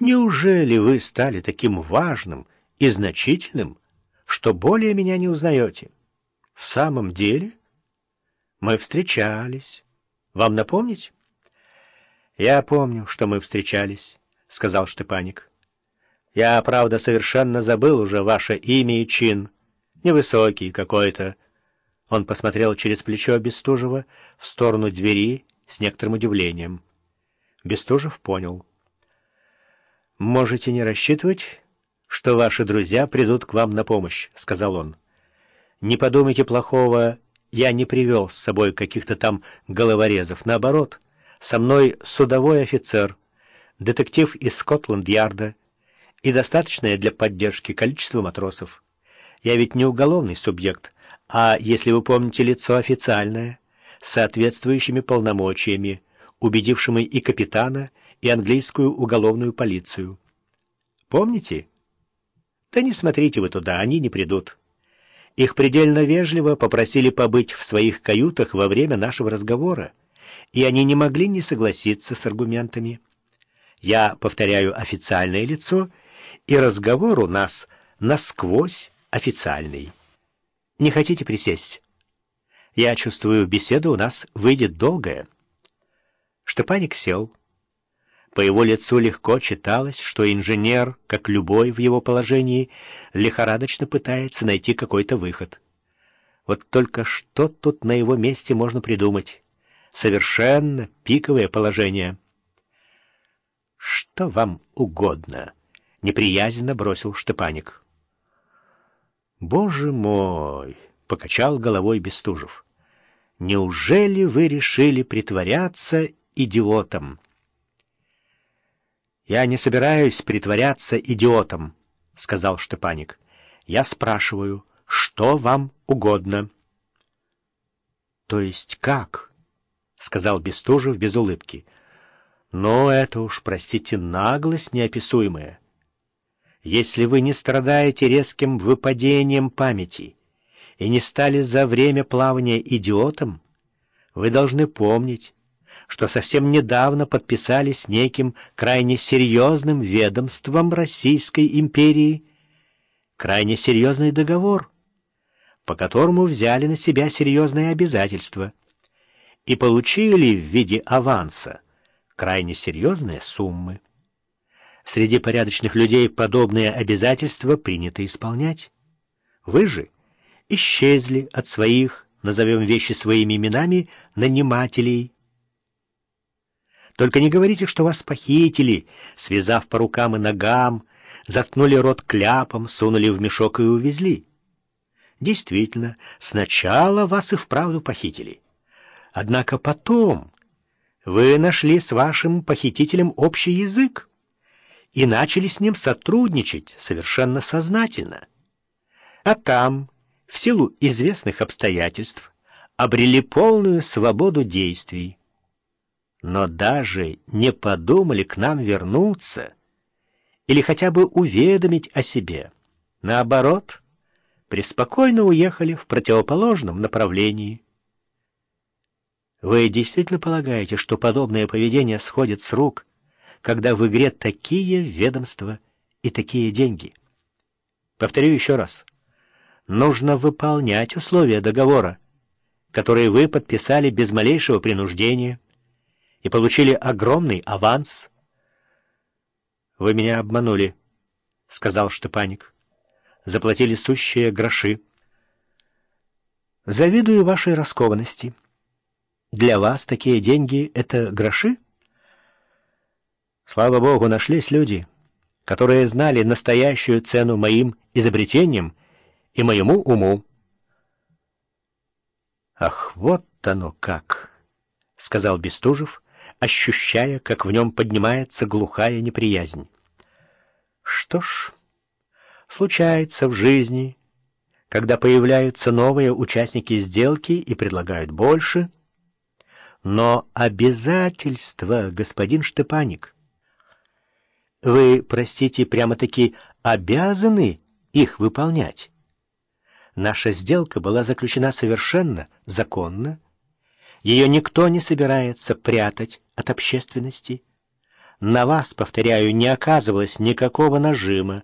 Неужели вы стали таким важным и значительным, что более меня не узнаете? В самом деле? Мы встречались. Вам напомнить? Я помню, что мы встречались, — сказал Штепаник. Я, правда, совершенно забыл уже ваше имя и чин. Невысокий какой-то. Он посмотрел через плечо Бестужева в сторону двери с некоторым удивлением. Бестужев понял — «Можете не рассчитывать, что ваши друзья придут к вам на помощь», — сказал он. «Не подумайте плохого, я не привел с собой каких-то там головорезов. Наоборот, со мной судовой офицер, детектив из Скотланд-Ярда и достаточное для поддержки количество матросов. Я ведь не уголовный субъект, а, если вы помните, лицо официальное, с соответствующими полномочиями, убедившими и капитана, и английскую уголовную полицию. Помните? Да не смотрите вы туда, они не придут. Их предельно вежливо попросили побыть в своих каютах во время нашего разговора, и они не могли не согласиться с аргументами. Я повторяю официальное лицо, и разговор у нас насквозь официальный. Не хотите присесть? Я чувствую, беседа у нас выйдет долгая. Штепаник сел. По его лицу легко читалось, что инженер, как любой в его положении, лихорадочно пытается найти какой-то выход. Вот только что тут на его месте можно придумать? Совершенно пиковое положение. «Что вам угодно?» — неприязненно бросил Штепаник. «Боже мой!» — покачал головой Бестужев. «Неужели вы решили притворяться идиотом?» «Я не собираюсь притворяться идиотом», — сказал Штепаник. «Я спрашиваю, что вам угодно?» «То есть как?» — сказал Бестужев без улыбки. «Но это уж, простите, наглость неописуемая. Если вы не страдаете резким выпадением памяти и не стали за время плавания идиотом, вы должны помнить, что совсем недавно подписали с неким крайне серьезным ведомством Российской империи крайне серьезный договор, по которому взяли на себя серьезные обязательства и получили в виде аванса крайне серьезные суммы. Среди порядочных людей подобные обязательства принято исполнять. Вы же исчезли от своих, назовем вещи своими именами, нанимателей, только не говорите, что вас похитили, связав по рукам и ногам, заткнули рот кляпом, сунули в мешок и увезли. Действительно, сначала вас и вправду похитили. Однако потом вы нашли с вашим похитителем общий язык и начали с ним сотрудничать совершенно сознательно. А там, в силу известных обстоятельств, обрели полную свободу действий, но даже не подумали к нам вернуться или хотя бы уведомить о себе. Наоборот, преспокойно уехали в противоположном направлении. Вы действительно полагаете, что подобное поведение сходит с рук, когда в игре такие ведомства и такие деньги? Повторю еще раз. Нужно выполнять условия договора, которые вы подписали без малейшего принуждения, и получили огромный аванс. — Вы меня обманули, — сказал Штепаник. — Заплатили сущие гроши. — Завидую вашей раскованности. Для вас такие деньги — это гроши? Слава богу, нашлись люди, которые знали настоящую цену моим изобретениям и моему уму. — Ах, вот оно как! — сказал Бестужев, — ощущая, как в нем поднимается глухая неприязнь. Что ж, случается в жизни, когда появляются новые участники сделки и предлагают больше, но обязательства, господин Штепаник, вы, простите, прямо-таки обязаны их выполнять. Наша сделка была заключена совершенно законно, ее никто не собирается прятать от общественности. На вас, повторяю, не оказывалось никакого нажима,